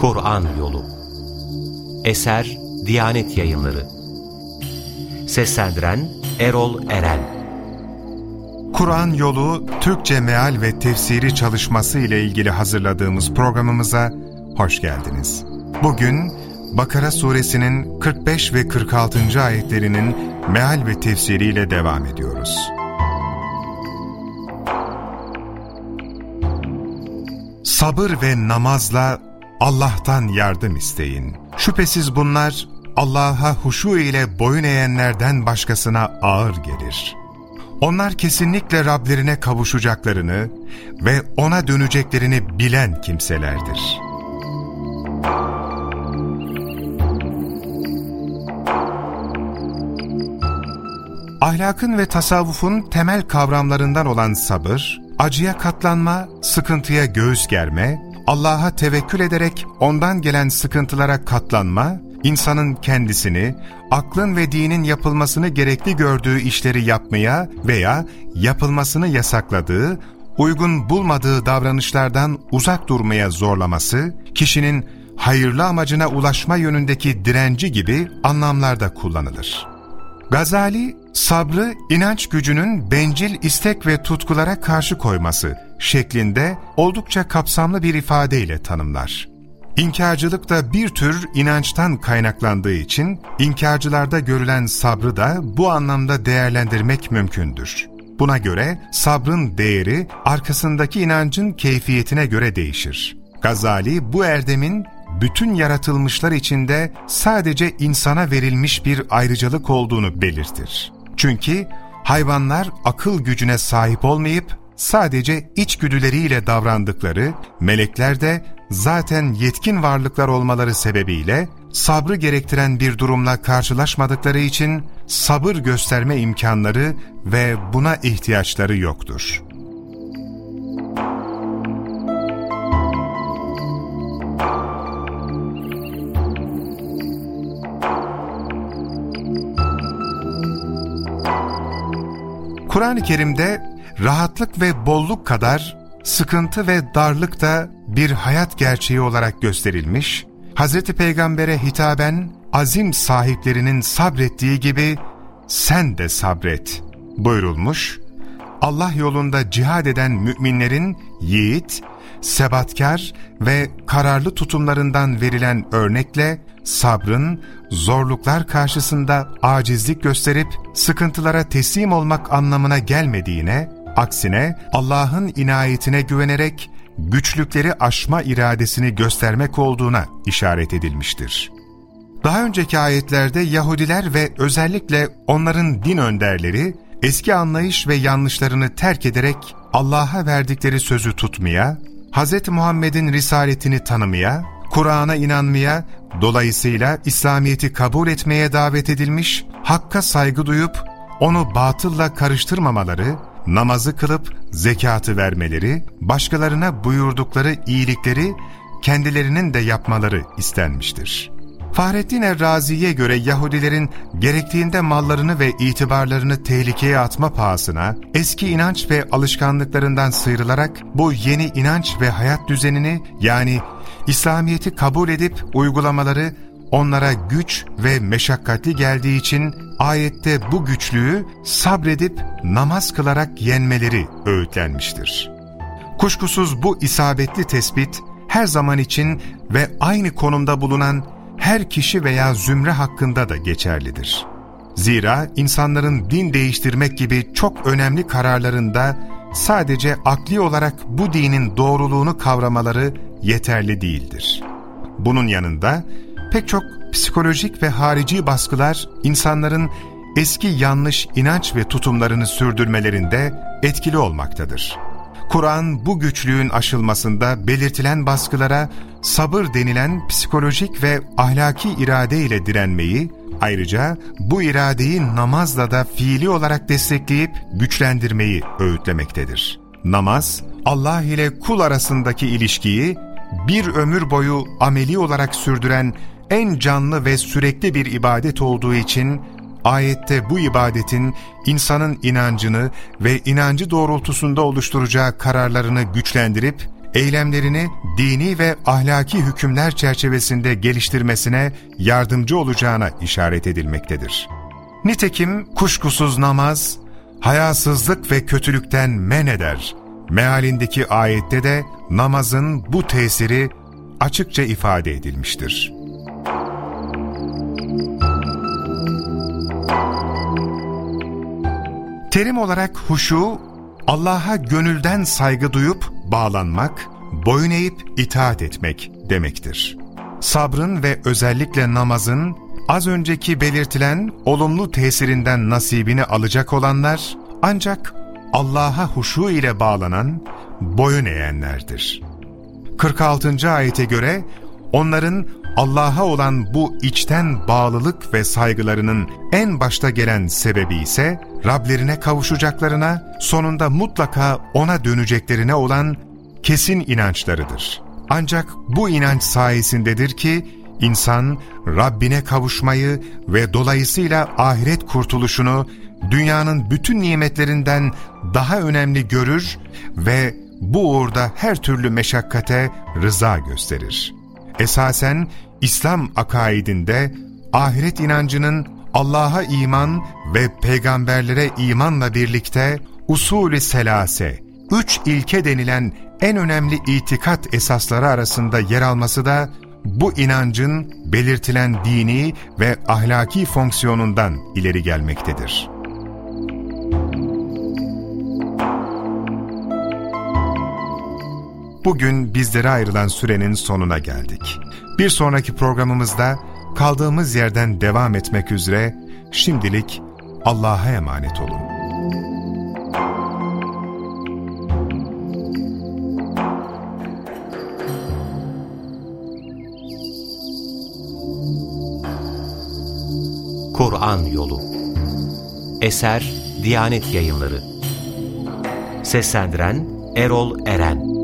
Kur'an Yolu Eser Diyanet Yayınları Seslendiren Erol Eren Kur'an Yolu Türkçe Meal ve Tefsiri çalışması ile ilgili hazırladığımız programımıza hoş geldiniz. Bugün Bakara suresinin 45 ve 46. ayetlerinin meal ve tefsiriyle devam ediyoruz. Sabır ve namazla Allah'tan yardım isteyin. Şüphesiz bunlar Allah'a huşu ile boyun eğenlerden başkasına ağır gelir. Onlar kesinlikle Rablerine kavuşacaklarını ve O'na döneceklerini bilen kimselerdir. Ahlakın ve tasavvufun temel kavramlarından olan sabır, acıya katlanma, sıkıntıya göğüs germe, Allah'a tevekkül ederek ondan gelen sıkıntılara katlanma, insanın kendisini, aklın ve dinin yapılmasını gerekli gördüğü işleri yapmaya veya yapılmasını yasakladığı, uygun bulmadığı davranışlardan uzak durmaya zorlaması, kişinin hayırlı amacına ulaşma yönündeki direnci gibi anlamlarda kullanılır. Gazali, sabrı inanç gücünün bencil istek ve tutkulara karşı koyması şeklinde oldukça kapsamlı bir ifadeyle tanımlar. İnkarcılık da bir tür inançtan kaynaklandığı için inkarcılarda görülen sabrı da bu anlamda değerlendirmek mümkündür. Buna göre sabrın değeri arkasındaki inancın keyfiyetine göre değişir. Gazali bu erdemin bütün yaratılmışlar içinde sadece insana verilmiş bir ayrıcalık olduğunu belirtir. Çünkü hayvanlar akıl gücüne sahip olmayıp sadece içgüdüleriyle davrandıkları, melekler de zaten yetkin varlıklar olmaları sebebiyle sabrı gerektiren bir durumla karşılaşmadıkları için sabır gösterme imkanları ve buna ihtiyaçları yoktur. Kur'an-ı Kerim'de rahatlık ve bolluk kadar sıkıntı ve darlık da bir hayat gerçeği olarak gösterilmiş, Hz. Peygamber'e hitaben azim sahiplerinin sabrettiği gibi sen de sabret buyurulmuş, Allah yolunda cihad eden müminlerin yiğit, sebatkar ve kararlı tutumlarından verilen örnekle sabrın, zorluklar karşısında acizlik gösterip sıkıntılara teslim olmak anlamına gelmediğine, aksine Allah'ın inayetine güvenerek güçlükleri aşma iradesini göstermek olduğuna işaret edilmiştir. Daha önceki ayetlerde Yahudiler ve özellikle onların din önderleri, eski anlayış ve yanlışlarını terk ederek Allah'a verdikleri sözü tutmaya, Hz. Muhammed'in risaletini tanımaya, Kur'an'a inanmaya, dolayısıyla İslamiyet'i kabul etmeye davet edilmiş, Hakk'a saygı duyup onu batılla karıştırmamaları, namazı kılıp zekatı vermeleri, başkalarına buyurdukları iyilikleri kendilerinin de yapmaları istenmiştir. Fahrettin Errazi'ye göre Yahudilerin gerektiğinde mallarını ve itibarlarını tehlikeye atma pahasına, eski inanç ve alışkanlıklarından sıyrılarak bu yeni inanç ve hayat düzenini yani İslamiyet'i kabul edip uygulamaları onlara güç ve meşakkatli geldiği için ayette bu güçlüğü sabredip namaz kılarak yenmeleri öğütlenmiştir. Kuşkusuz bu isabetli tespit her zaman için ve aynı konumda bulunan her kişi veya zümre hakkında da geçerlidir. Zira insanların din değiştirmek gibi çok önemli kararlarında sadece akli olarak bu dinin doğruluğunu kavramaları yeterli değildir. Bunun yanında pek çok psikolojik ve harici baskılar insanların eski yanlış inanç ve tutumlarını sürdürmelerinde etkili olmaktadır. Kur'an bu güçlüğün aşılmasında belirtilen baskılara sabır denilen psikolojik ve ahlaki irade ile direnmeyi, ayrıca bu iradeyi namazla da fiili olarak destekleyip güçlendirmeyi öğütlemektedir. Namaz, Allah ile kul arasındaki ilişkiyi bir ömür boyu ameli olarak sürdüren en canlı ve sürekli bir ibadet olduğu için ayette bu ibadetin insanın inancını ve inancı doğrultusunda oluşturacağı kararlarını güçlendirip eylemlerini dini ve ahlaki hükümler çerçevesinde geliştirmesine yardımcı olacağına işaret edilmektedir. Nitekim kuşkusuz namaz, hayasızlık ve kötülükten men eder. Mealindeki ayette de namazın bu tesiri açıkça ifade edilmiştir. Terim olarak huşu, Allah'a gönülden saygı duyup bağlanmak, boyun eğip itaat etmek demektir. Sabrın ve özellikle namazın az önceki belirtilen olumlu tesirinden nasibini alacak olanlar ancak Allah'a huşu ile bağlanan, boyun eğenlerdir. 46. ayete göre onların Allah'a olan bu içten bağlılık ve saygılarının en başta gelen sebebi ise Rablerine kavuşacaklarına, sonunda mutlaka O'na döneceklerine olan kesin inançlarıdır. Ancak bu inanç sayesindedir ki insan Rabbine kavuşmayı ve dolayısıyla ahiret kurtuluşunu dünyanın bütün nimetlerinden daha önemli görür ve bu uğurda her türlü meşakkate rıza gösterir. Esasen İslam akaidinde ahiret inancının Allah'a iman ve peygamberlere imanla birlikte usulü selase, üç ilke denilen en önemli itikat esasları arasında yer alması da bu inancın belirtilen dini ve ahlaki fonksiyonundan ileri gelmektedir. Bugün bizlere ayrılan sürenin sonuna geldik. Bir sonraki programımızda kaldığımız yerden devam etmek üzere şimdilik Allah'a emanet olun. Kur'an Yolu Eser Diyanet Yayınları Seslendiren Erol Eren